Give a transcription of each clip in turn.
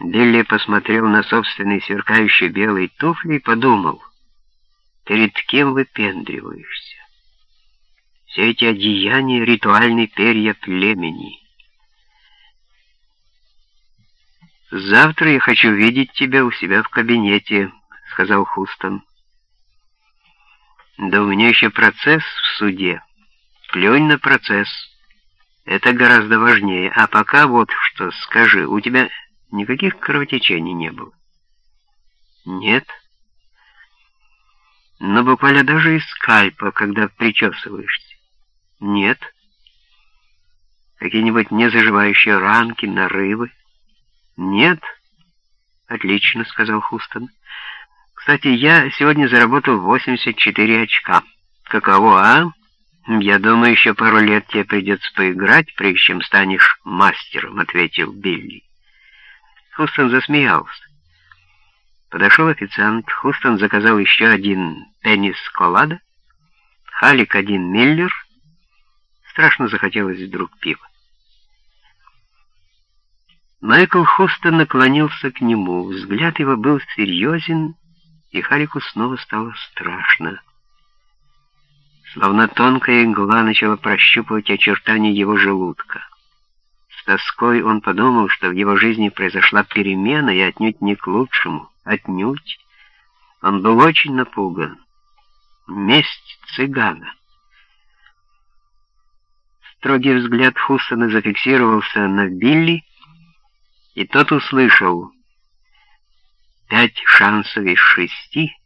Билли посмотрел на собственные сверкающие белые туфли и подумал, перед кем выпендриваешься? Все эти одеяния — ритуальные перья племени. «Завтра я хочу видеть тебя у себя в кабинете», — сказал Хустон. «Да у меня еще процесс в суде. Плюнь на процесс. Это гораздо важнее. А пока вот что, скажи, у тебя никаких кровотечений не было?» «Нет». «Но буквально даже из скальпа, когда причесываешься?» «Нет». «Какие-нибудь незаживающие ранки, нарывы?» «Нет». «Отлично», — сказал Хустон. «Кстати, я сегодня заработал 84 очка. Каково, а? Я думаю, еще пару лет тебе придется поиграть, прежде чем станешь мастером», — ответил Билли. Хустон засмеялся. Подошел официант, Хустон заказал еще один пеннис колада, Халик один миллер. Страшно захотелось вдруг пива. Майкл Хустон наклонился к нему. Взгляд его был серьезен, и Харику снова стало страшно. Словно тонкая игла начала прощупывать очертания его желудка. Тоской он подумал, что в его жизни произошла перемена, и отнюдь не к лучшему. Отнюдь. Он был очень напуган. Месть цыгана. Строгий взгляд Хустона зафиксировался на Билли, и тот услышал «Пять шансов из шести,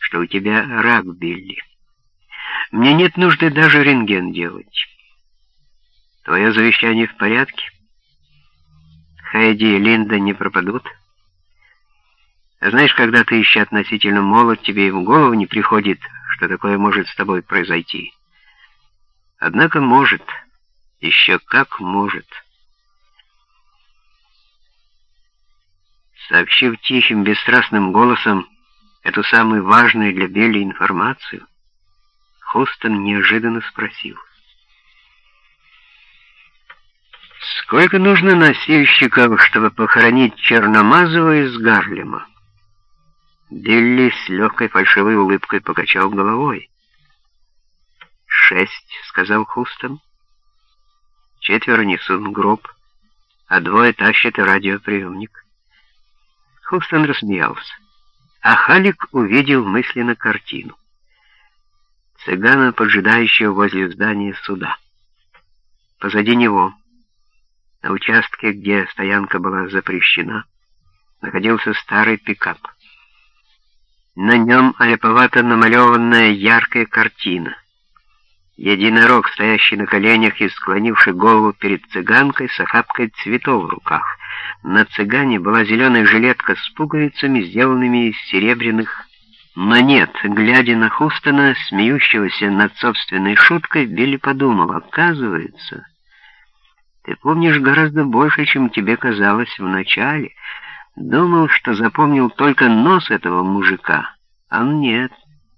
что у тебя рак, Билли. Мне нет нужды даже рентген делать. Твое завещание в порядке? Хайди и Линда не пропадут?» А знаешь, когда ты еще относительно молод, тебе и в голову не приходит, что такое может с тобой произойти. Однако может, еще как может. Сообщив тихим, бесстрастным голосом эту самую важную для Белли информацию, Хустон неожиданно спросил. «Сколько нужно носильщиков, чтобы похоронить Черномазова из Гарлема?» Билли с легкой фальшивой улыбкой покачал головой. «Шесть», — сказал Хустон. «Четверо несут гроб, а двое тащат радиоприемник». Хустон рассмеялся, а Халик увидел мысленно картину. Цыгана, поджидающего возле здания суда. Позади него, на участке, где стоянка была запрещена, находился старый пикап. На нем аляповато намалеванная яркая картина. Единорог, стоящий на коленях и склонивший голову перед цыганкой с охапкой цветов в руках. На цыгане была зеленая жилетка с пуговицами, сделанными из серебряных монет. Глядя на Хустона, смеющегося над собственной шуткой, Билли подумал, оказывается, ты помнишь гораздо больше, чем тебе казалось вначале. Думал, что запомнил только нос этого мужика, а нет,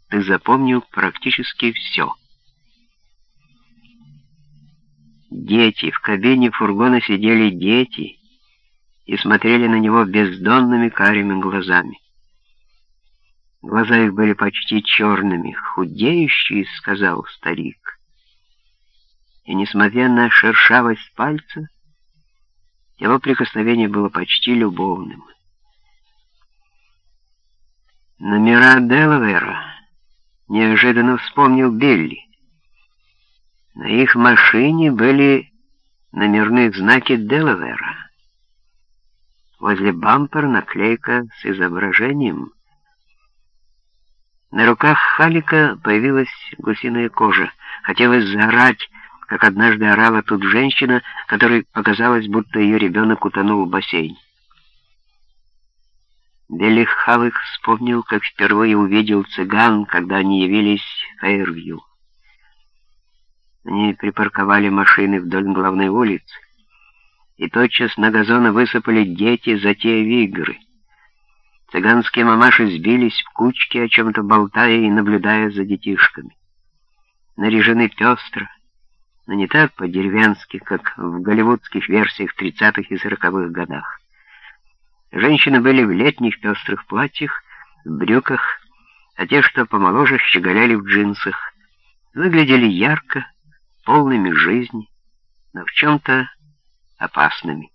ты запомнил практически все. Дети. В кабине фургона сидели дети и смотрели на него бездонными карими глазами. Глаза их были почти черными. «Худеющий», — сказал старик. И, несмотря на шершавость пальца, его прикосновение было почти любовным. Номера Делавера неожиданно вспомнил Билли. На их машине были номерные знаки Делавера. Возле бампер наклейка с изображением. На руках Халика появилась гусиная кожа. Хотелось заорать, как однажды орала тут женщина, которой показалось, будто ее ребенок утонул в бассейн. Билли Халик вспомнил, как впервые увидел цыган, когда они явились в Фейервью. Они припарковали машины вдоль главной улицы, и тотчас на газоны высыпали дети, затеяв игры. Цыганские мамаши сбились в кучки, о чем-то болтая и наблюдая за детишками. Наряжены пестро, но не так по-деревенски, как в голливудских версиях 30-х и 40-х годах. Женщины были в летних пестрых платьях, в брюках, а те, что помоложе, щеголяли в джинсах, выглядели ярко, полными жизни, но в чем-то опасными.